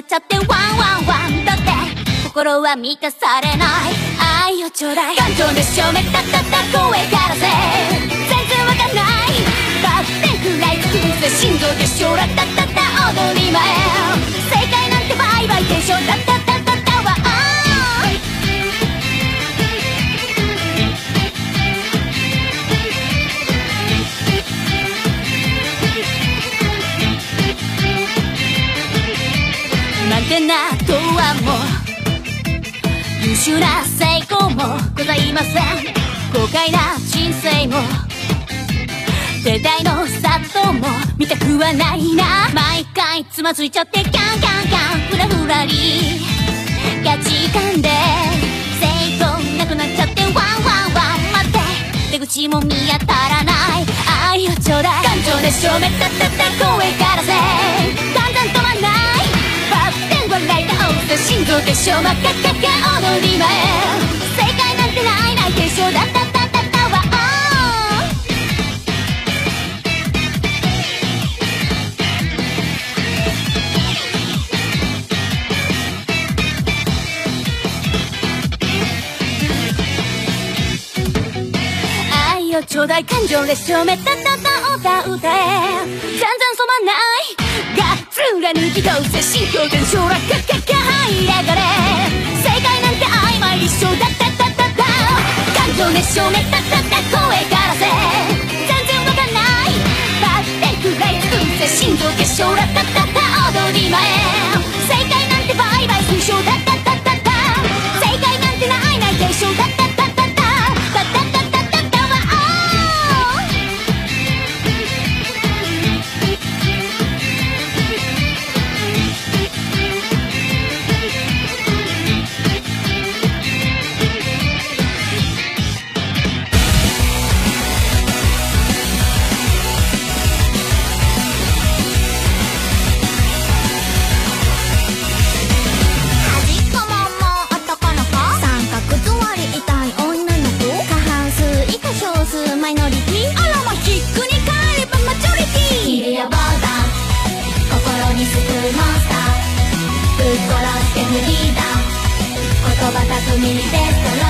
っちゃってワンワンワンだって心は満たされない。愛をちょうだい。感情でしょめったった声からせ。全然わかんない。バッテンフらい作りせ心臓で将来たったった。踊り前。秀な成功もございません豪快な人生も世代の殺到も見たくはないな。毎回つまずいちゃってキャンキャン。キャンフラフラリ価値観で成功なくなっちゃってワンワンワン。待って。出口も見当たらない。愛をちょうだい。感情で正面たたた声からぜ笑い倒す心臓でしょ真っ赤っか踊り前正解なんてないない決勝だったったったったわ愛をちょうだい感情で証明たったった歌歌え。全然染まない。貫き通せ心境現象落下かかはい上がれ正解なんて曖昧一生だったったったった。感情熱唱めたった。った声からせ全然わかんないバッテンくらい作って心臓結晶だったったった。踊り前正解なんてバイバイ推奨だったったった。った正解なんてないない継承だった葉巧み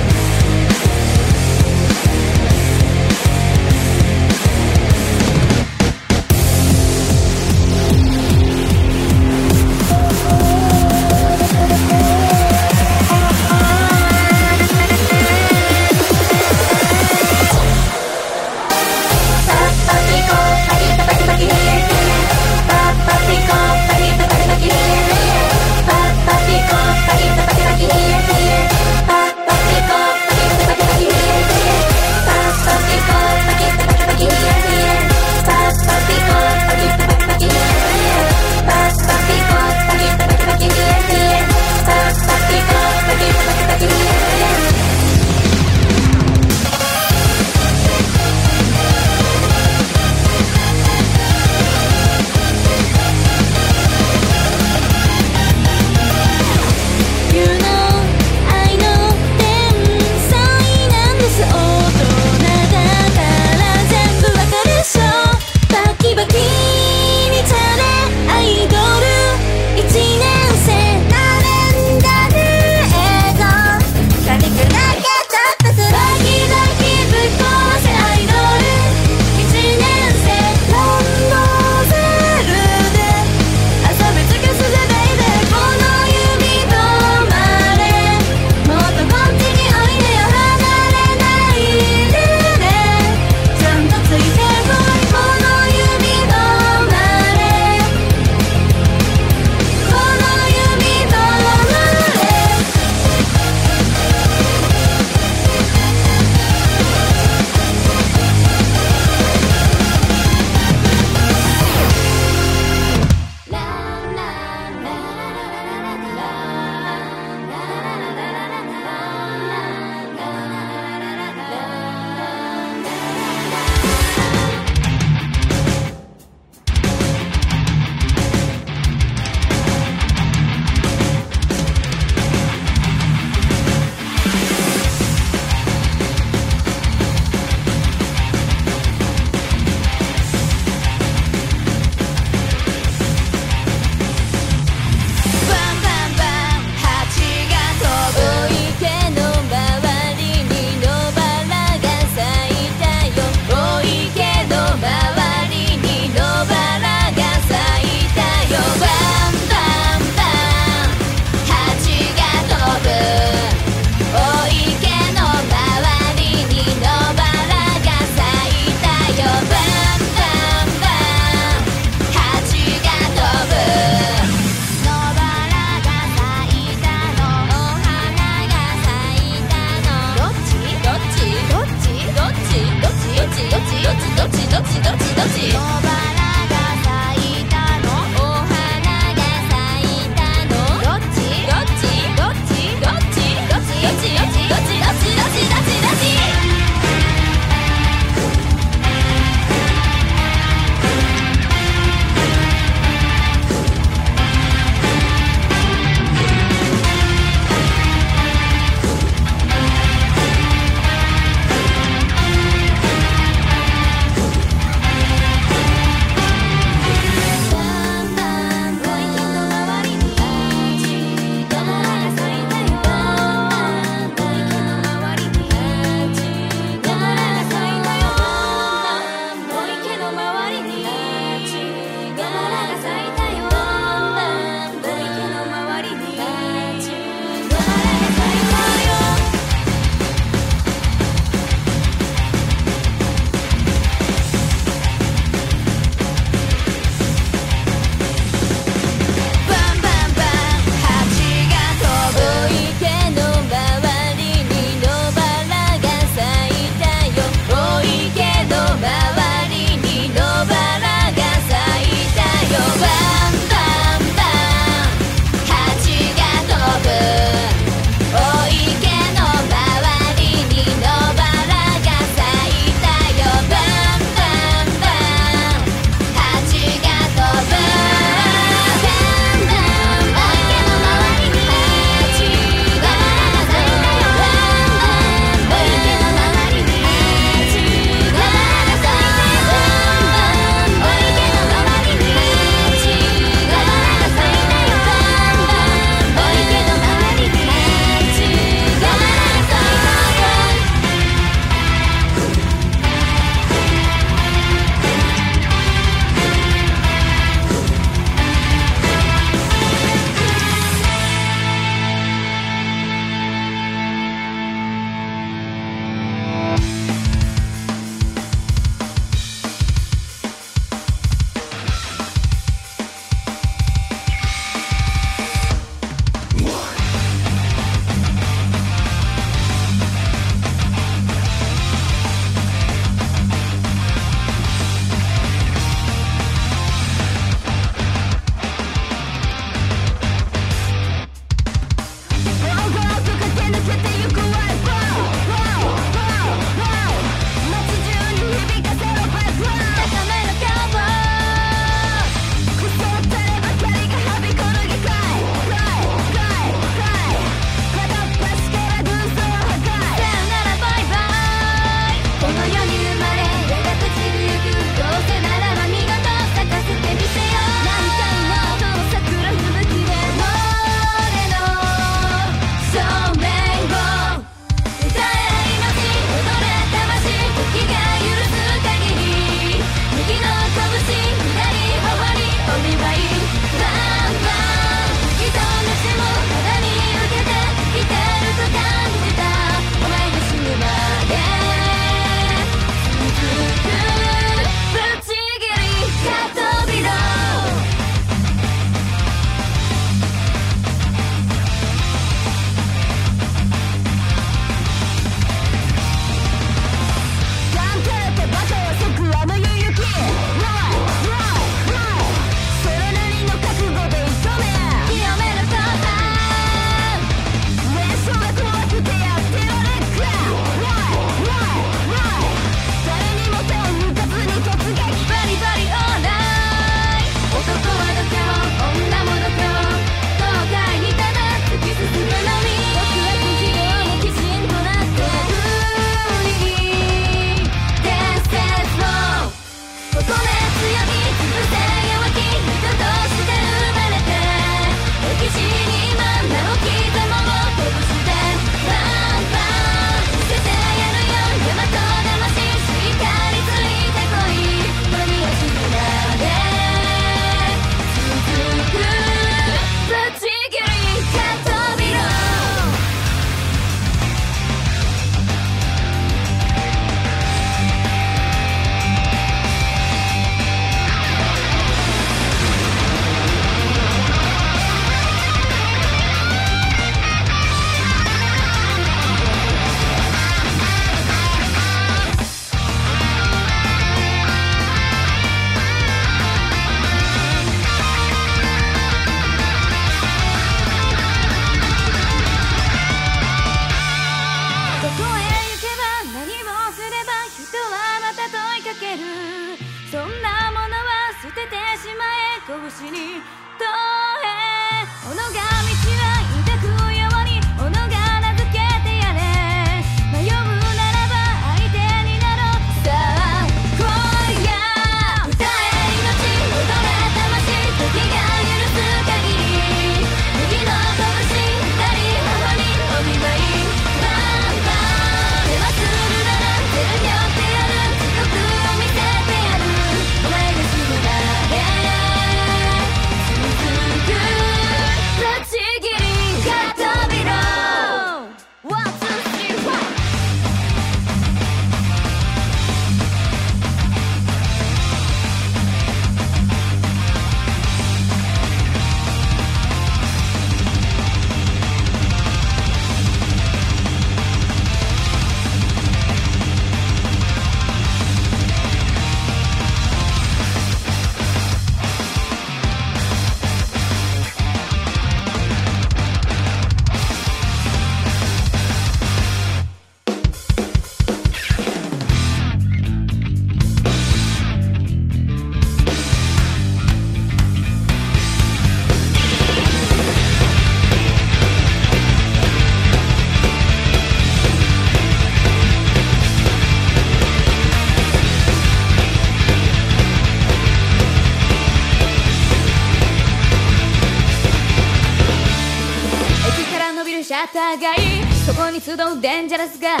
活動デンジャラスガイ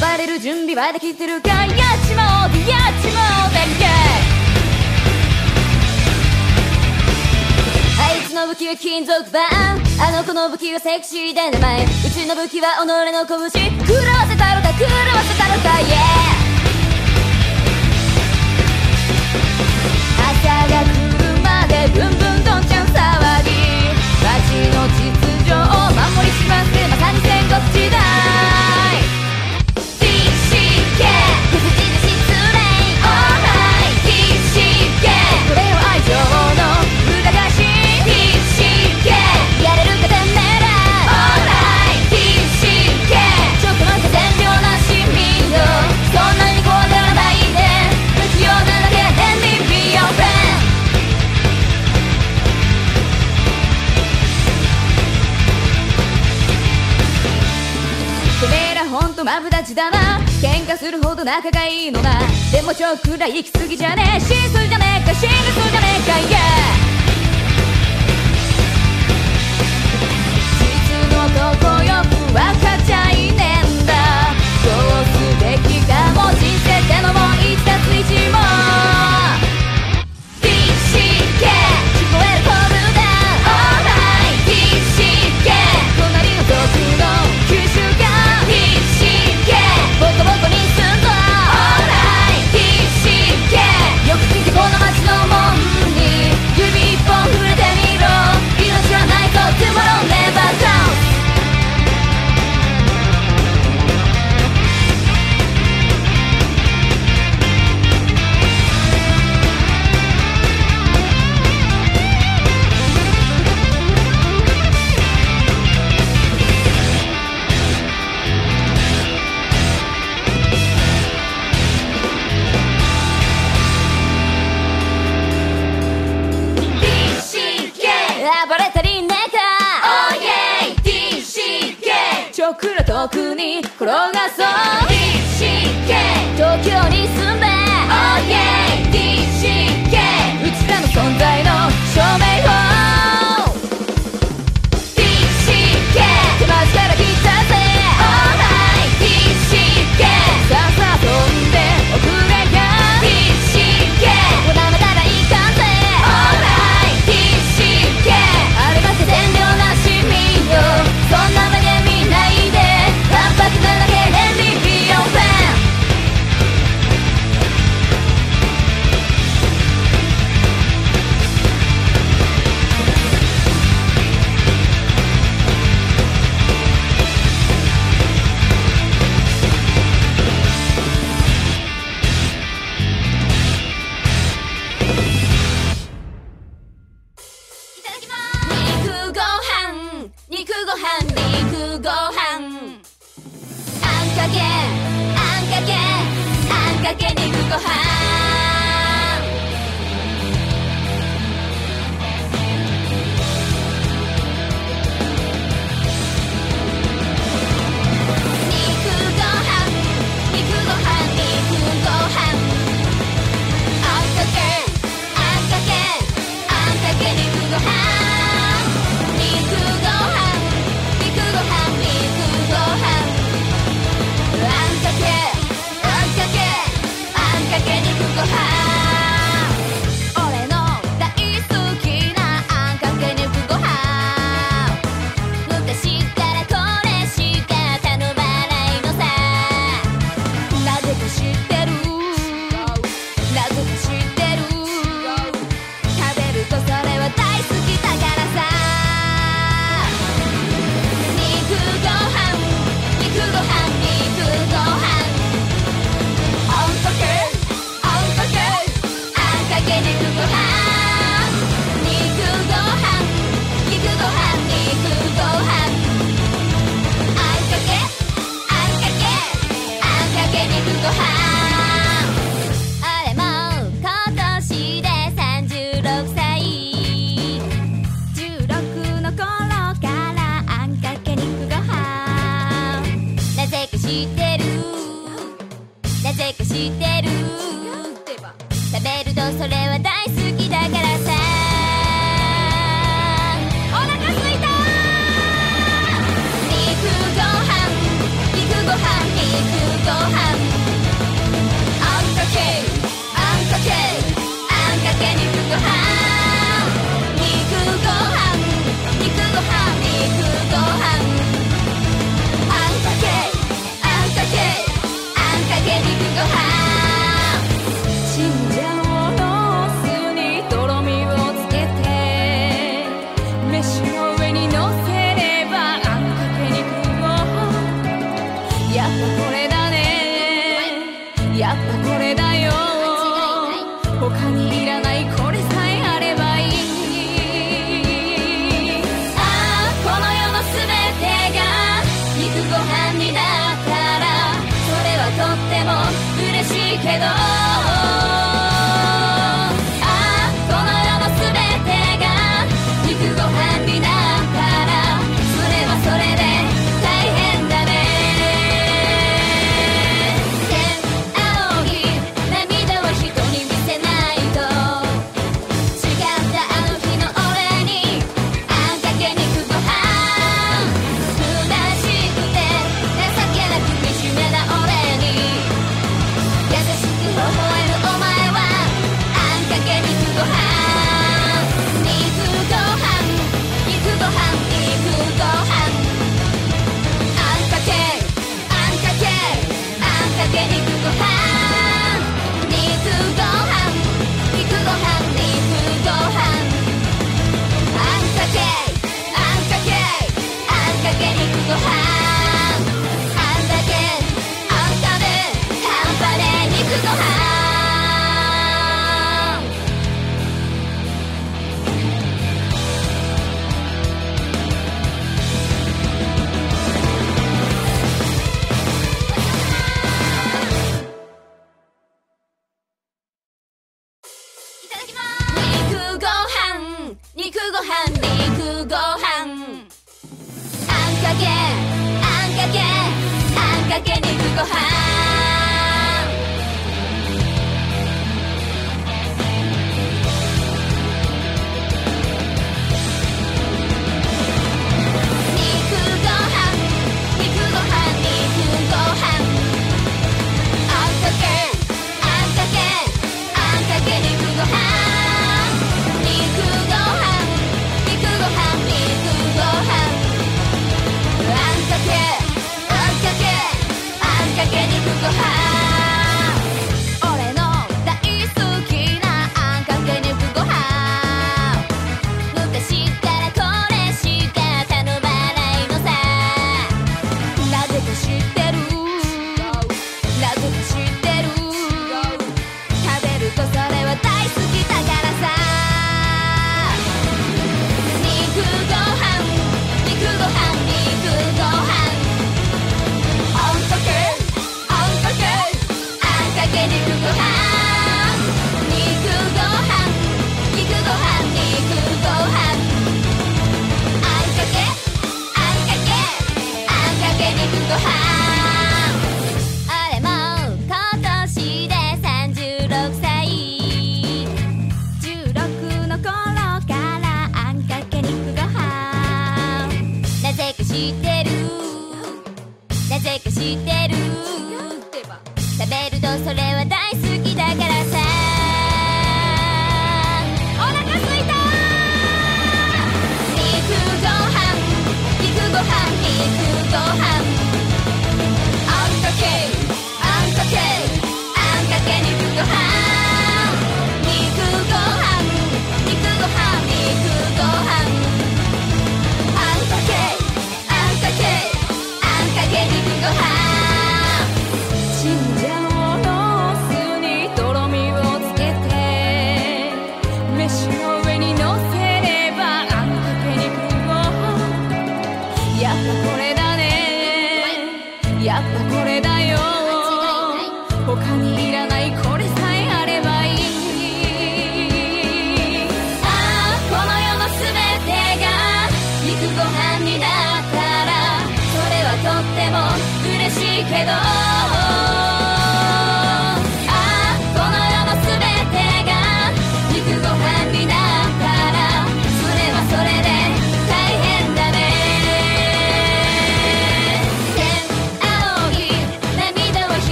暴れる準備はできてるかやっちまおうやっちまおうだけあいつの武器は金属板あの子の武器はセクシーで名前うちの武器は己の拳狂わせたろか狂わせたろか Yeah 朝が来るまでブンブンどんちゃん騒ぎ街の秩序を守りしますするほど仲がいいのでも超くらい行き過ぎじゃねえ。真相じゃねえか真実じゃねえか y、yeah、実のとこ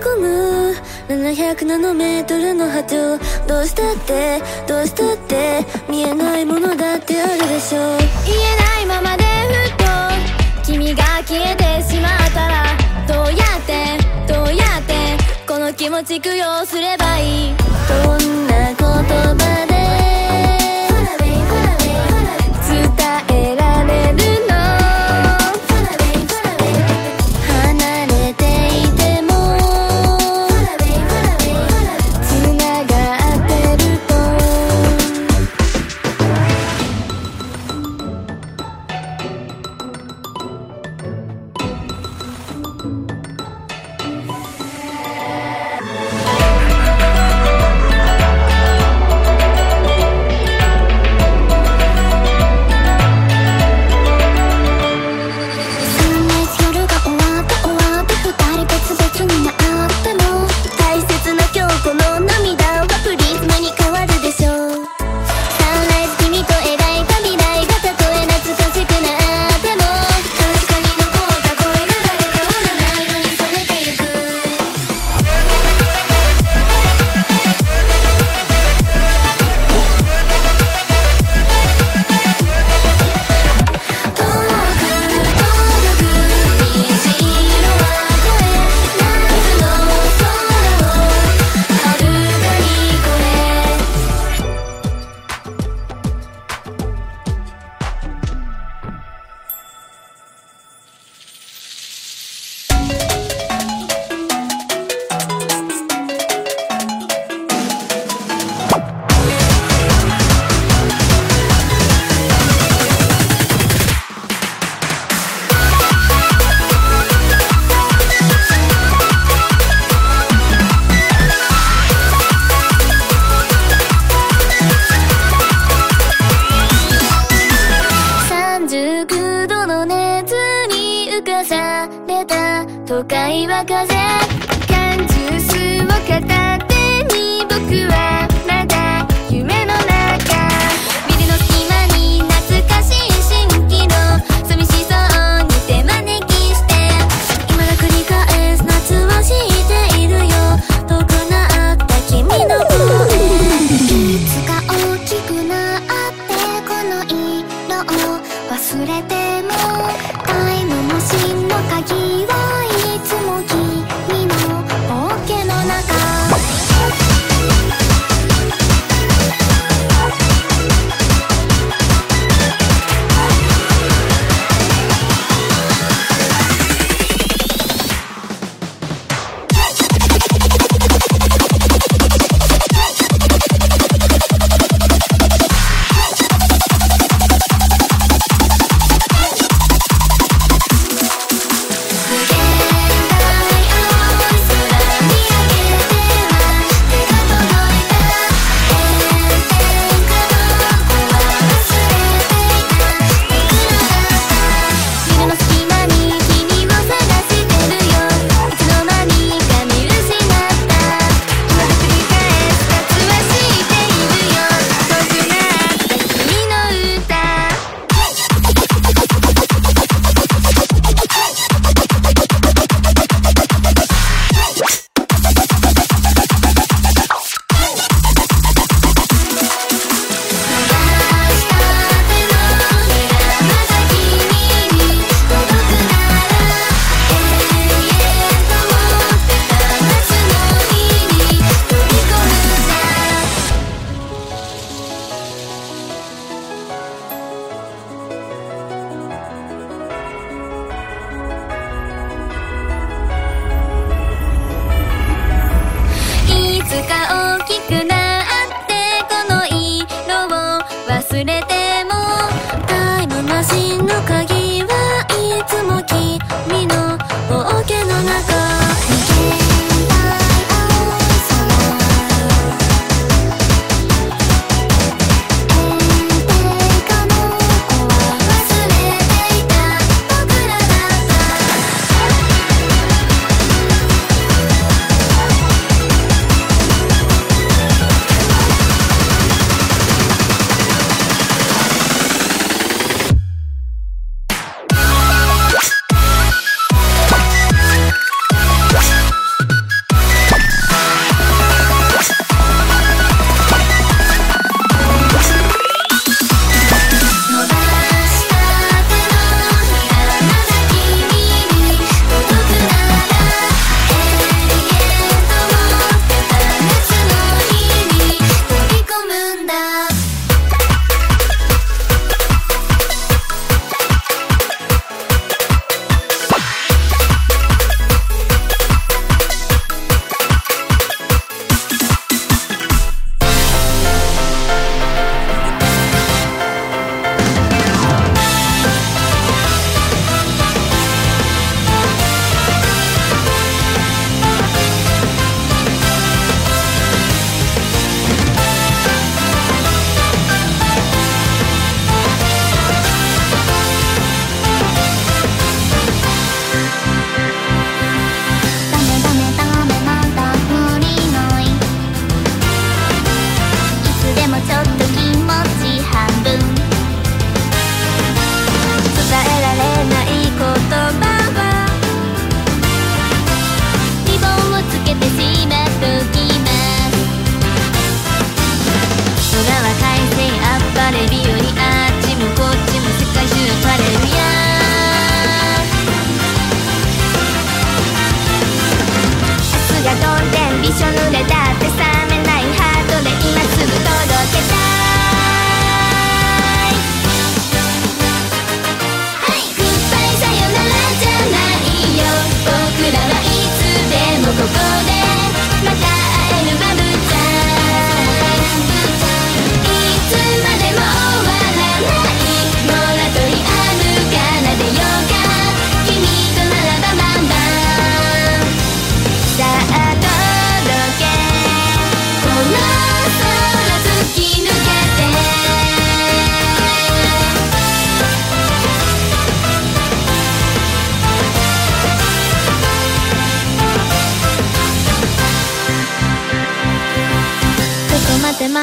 込む707メートルの波長どうしたってどうしたって見えないものだってあるでしょう。言えないままでふっと君が消えてしまったらどうやってどうやってこの気持ち供養すればいい。どんな言葉で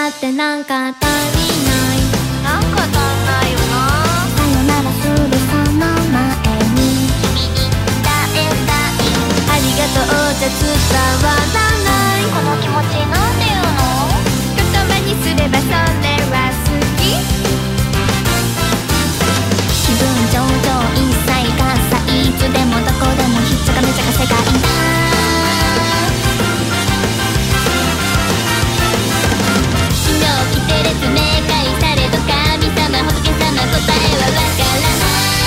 ってなんか足りないなんか足んないよな。さよならするその前に君に伝えたいありがとうじゃ伝わ。らないこの気持ちなんて言うの。言葉にすればそれは好き気分上々一切がさいつでもどこでもひっちゃかめちゃか世界だ照れつめされど神様仏様答えはわからない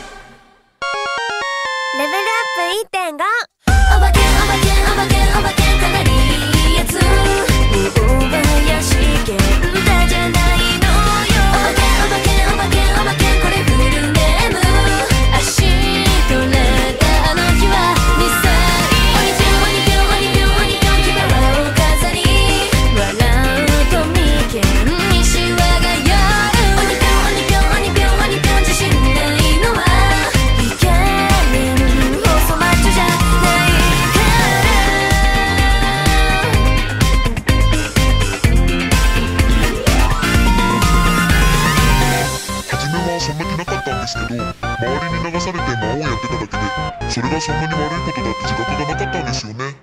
けでそれがそんなに悪いことだって自覚がなかったんですよね。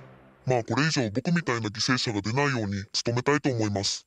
まあこれ以上僕みたいな犠牲者が出ないように努めたいと思います。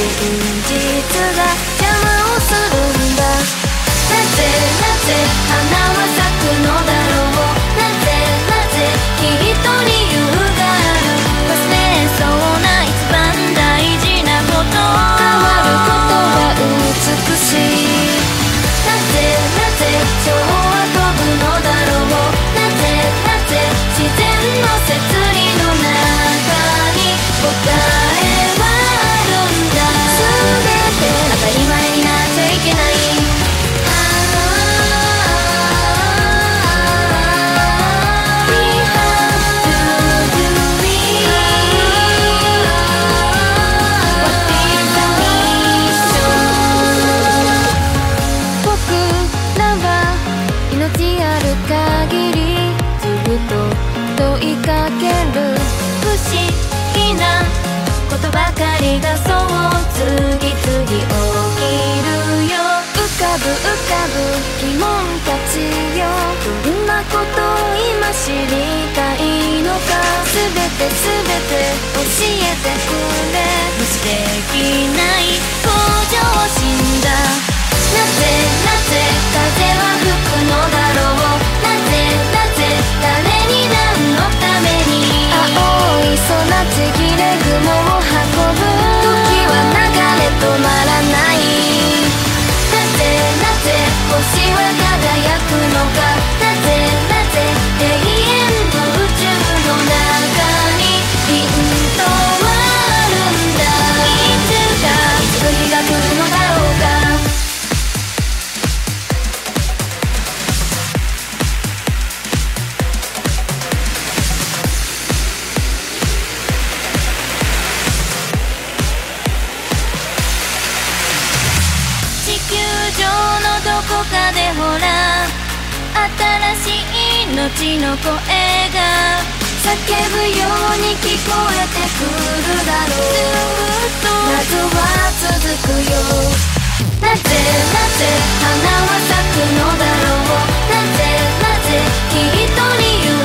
現実が邪魔をするんだ。なぜなぜ花は咲くのだろう。なぜなぜきっと理由がある忘れそうな一番大事なこと。変わることは美しい。なぜなぜかぶ浮かぶ疑問たちよ。どんなこと今知りたいのか。全て全て教えてくれ。無視できない向上心だ。なぜなぜ風は吹くのだろう。なぜなぜ誰に何のために。青い空ちぎれ雲を運ぶ。時は流れ止まらない。星は輝くのかちの声が叫ぶように聞こえてくるだろうずっと謎は続くよなぜなぜ花は咲くのだろう。なぜなぜきっと理由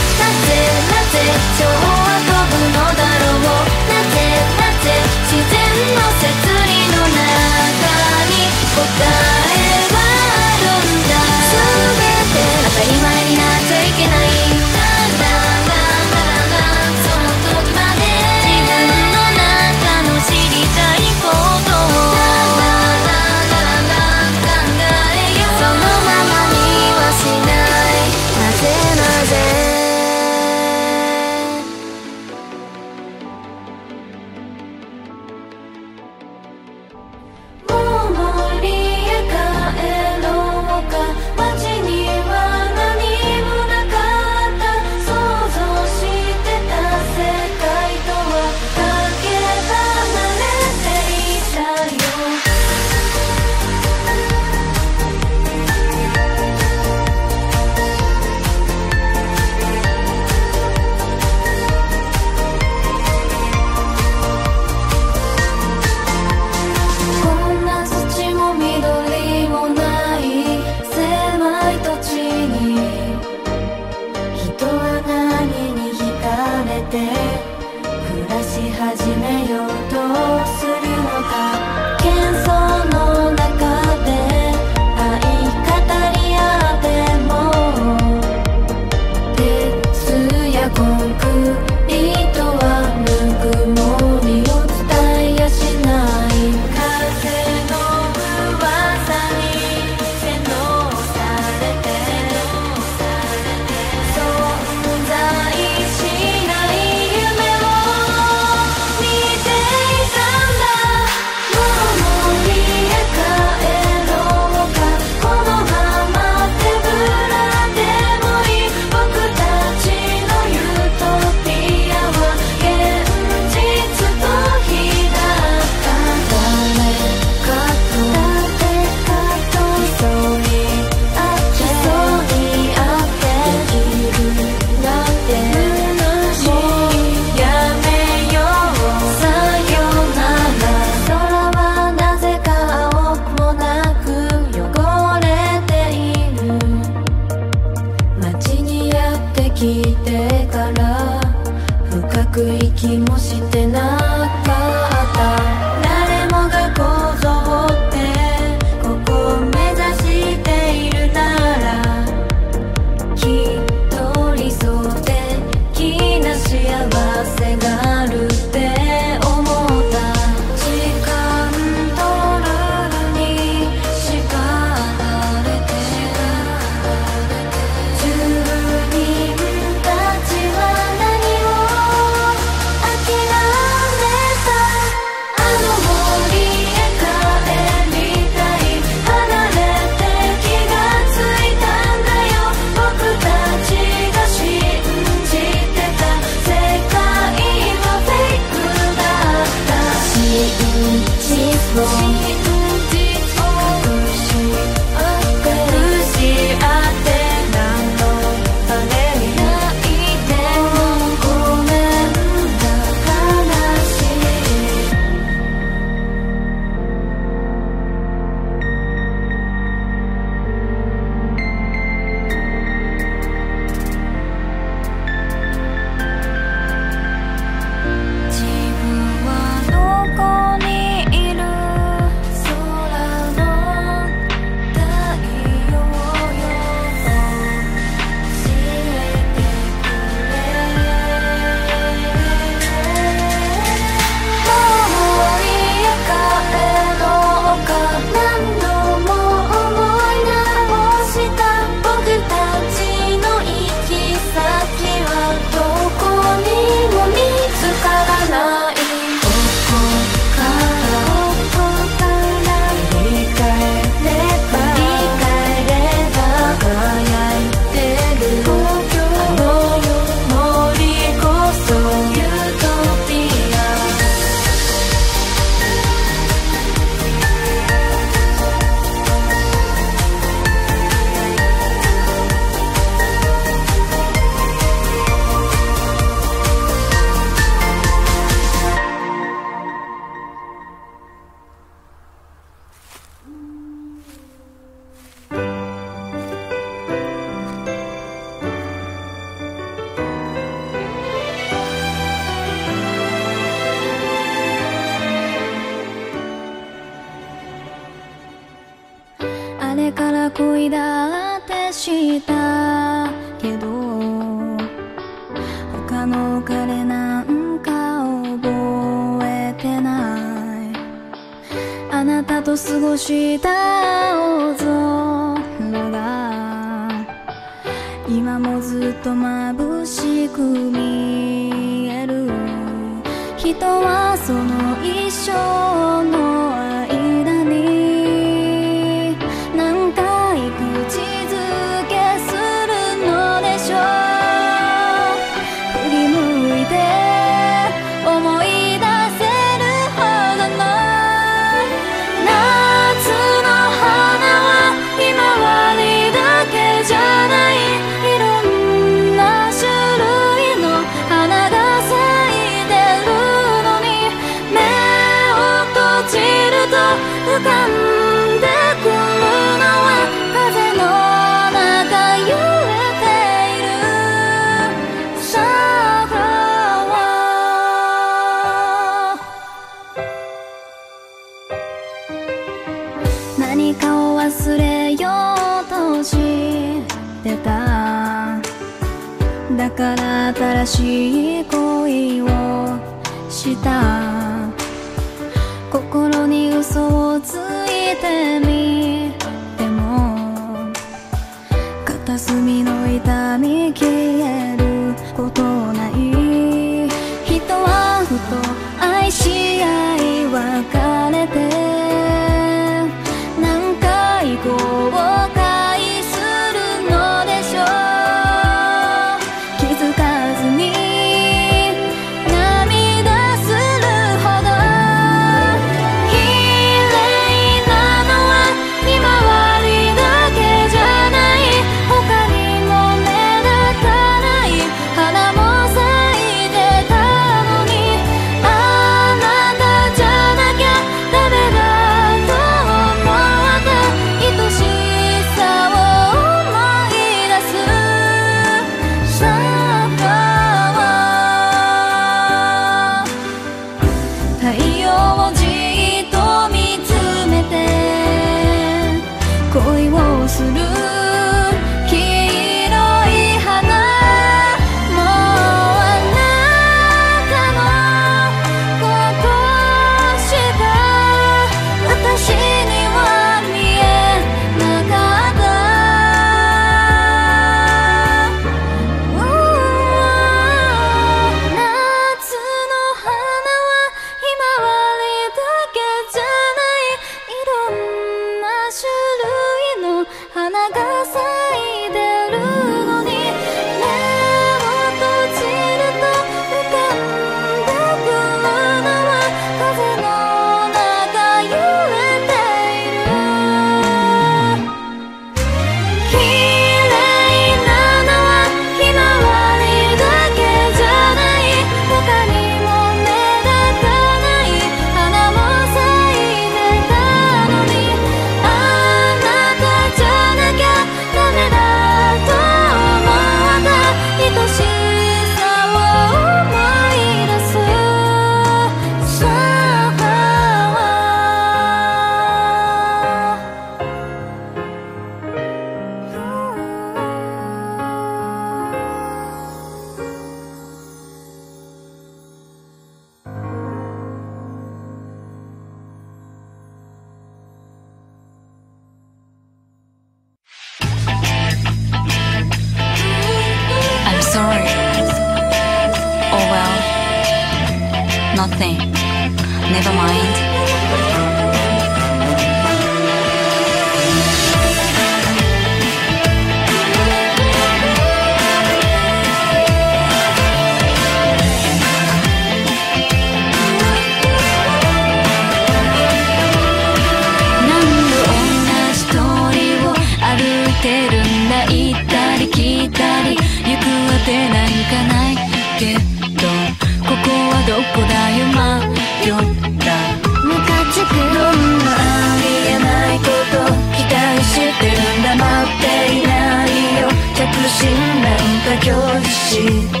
なんか